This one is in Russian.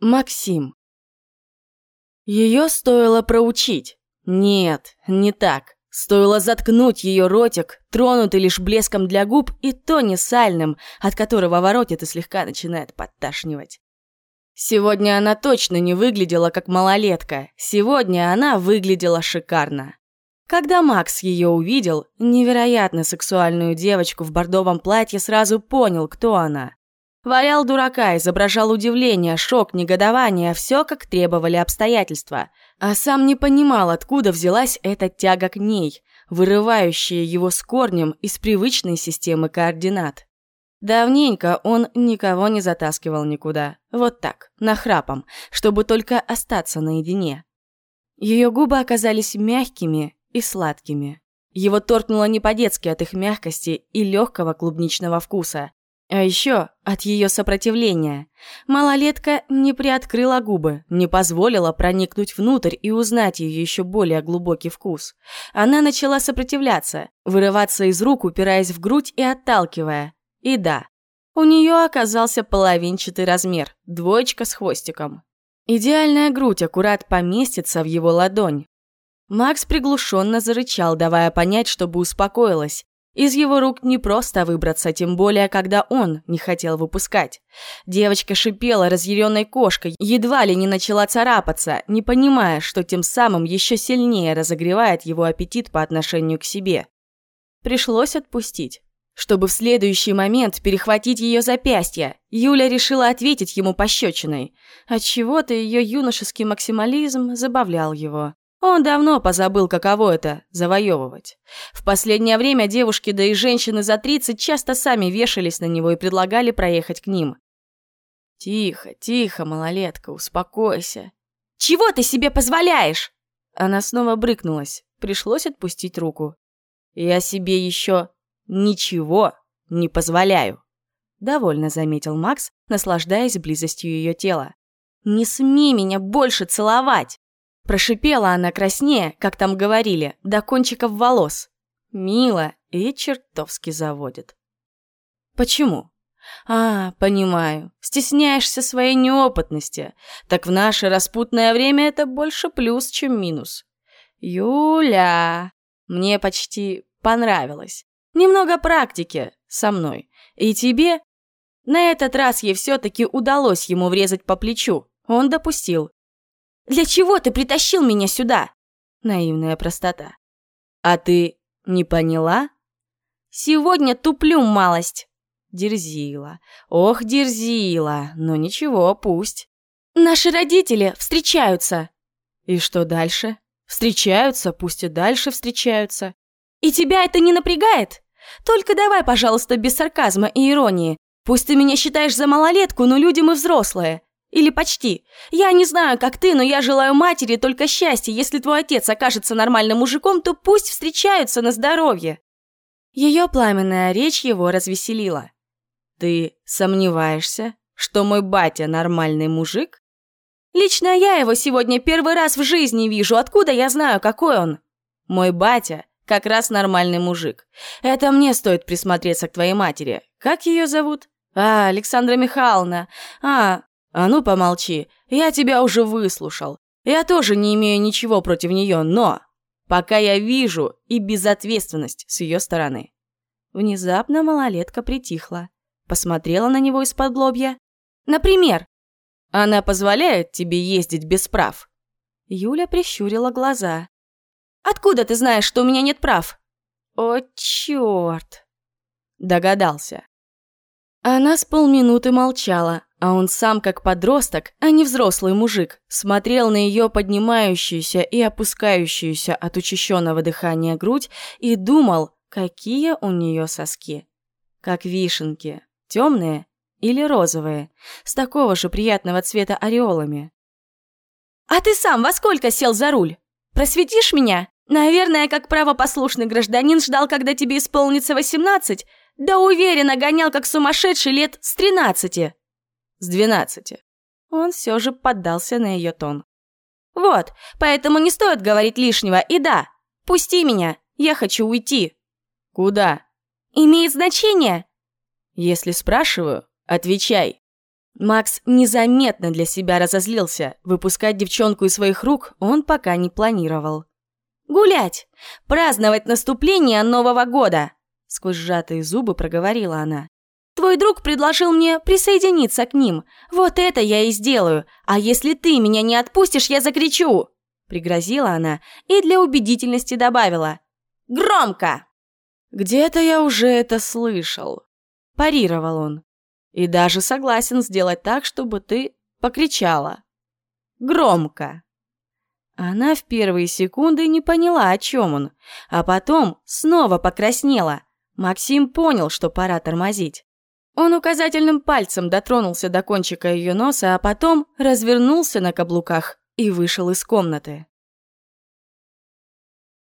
Максим. Ее стоило проучить. Нет, не так. Стоило заткнуть ее ротик, тронутый лишь блеском для губ, и то не сальным, от которого воротит и слегка начинает подташнивать. Сегодня она точно не выглядела как малолетка. Сегодня она выглядела шикарно. Когда Макс ее увидел, невероятно сексуальную девочку в бордовом платье сразу понял, кто она. Валял дурака, изображал удивление, шок, негодование, все как требовали обстоятельства. А сам не понимал, откуда взялась эта тяга к ней, вырывающая его с корнем из привычной системы координат. Давненько он никого не затаскивал никуда. Вот так, нахрапом, чтобы только остаться наедине. Ее губы оказались мягкими и сладкими. Его торкнуло не по-детски от их мягкости и легкого клубничного вкуса. А еще от ее сопротивления. Малолетка не приоткрыла губы, не позволила проникнуть внутрь и узнать ее еще более глубокий вкус. Она начала сопротивляться, вырываться из рук, упираясь в грудь и отталкивая. И да, у нее оказался половинчатый размер, двоечка с хвостиком. Идеальная грудь аккурат поместится в его ладонь. Макс приглушенно зарычал, давая понять, чтобы успокоилась, из его рук не просто выбраться, тем более, когда он не хотел выпускать. Девочка шипела разъяренной кошкой, едва ли не начала царапаться, не понимая, что тем самым еще сильнее разогревает его аппетит по отношению к себе. Пришлось отпустить. Чтобы в следующий момент перехватить ее запястье, Юля решила ответить ему пощечиной. Отчего-то ее юношеский максимализм забавлял его. Он давно позабыл, каково это – завоевывать. В последнее время девушки, да и женщины за 30 часто сами вешались на него и предлагали проехать к ним. «Тихо, тихо, малолетка, успокойся». «Чего ты себе позволяешь?» Она снова брыкнулась. Пришлось отпустить руку. «Я себе еще ничего не позволяю», – довольно заметил Макс, наслаждаясь близостью ее тела. «Не смей меня больше целовать!» Прошипела она краснее, как там говорили, до кончиков волос. Мило и чертовски заводит. Почему? А, понимаю. Стесняешься своей неопытности. Так в наше распутное время это больше плюс, чем минус. Юля, мне почти понравилось. Немного практики со мной. И тебе? На этот раз ей все-таки удалось ему врезать по плечу. Он допустил. Для чего ты притащил меня сюда?» Наивная простота. «А ты не поняла?» «Сегодня туплю малость». Дерзила. Ох, дерзила. Но ничего, пусть. «Наши родители встречаются». «И что дальше?» «Встречаются, пусть и дальше встречаются». «И тебя это не напрягает? Только давай, пожалуйста, без сарказма и иронии. Пусть ты меня считаешь за малолетку, но люди мы взрослые. Или почти. Я не знаю, как ты, но я желаю матери только счастья. Если твой отец окажется нормальным мужиком, то пусть встречаются на здоровье». Ее пламенная речь его развеселила. «Ты сомневаешься, что мой батя нормальный мужик?» «Лично я его сегодня первый раз в жизни вижу. Откуда я знаю, какой он?» «Мой батя как раз нормальный мужик. Это мне стоит присмотреться к твоей матери. Как ее зовут?» «А, Александра Михайловна. А, «А ну помолчи, я тебя уже выслушал. Я тоже не имею ничего против нее, но пока я вижу и безответственность с ее стороны». Внезапно малолетка притихла, посмотрела на него из-под лобья. «Например?» «Она позволяет тебе ездить без прав?» Юля прищурила глаза. «Откуда ты знаешь, что у меня нет прав?» «О, черт!» Догадался. Она с полминуты молчала, а он сам, как подросток, а не взрослый мужик, смотрел на ее поднимающуюся и опускающуюся от учащенного дыхания грудь и думал, какие у нее соски. Как вишенки, темные или розовые, с такого же приятного цвета ореолами. «А ты сам во сколько сел за руль? Просветишь меня? Наверное, как правопослушный гражданин ждал, когда тебе исполнится восемнадцать, да уверенно гонял, как сумасшедший лет с тринадцати» с двенадцати. Он все же поддался на ее тон. «Вот, поэтому не стоит говорить лишнего, и да, пусти меня, я хочу уйти». «Куда?» «Имеет значение?» «Если спрашиваю, отвечай». Макс незаметно для себя разозлился. Выпускать девчонку из своих рук он пока не планировал. «Гулять! Праздновать наступление Нового года!» Сквозь сжатые зубы проговорила она. «Твой друг предложил мне присоединиться к ним. Вот это я и сделаю. А если ты меня не отпустишь, я закричу!» Пригрозила она и для убедительности добавила. «Громко!» «Где-то я уже это слышал», – парировал он. «И даже согласен сделать так, чтобы ты покричала. Громко!» Она в первые секунды не поняла, о чем он, а потом снова покраснела. Максим понял, что пора тормозить. Он указательным пальцем дотронулся до кончика ее носа, а потом развернулся на каблуках и вышел из комнаты.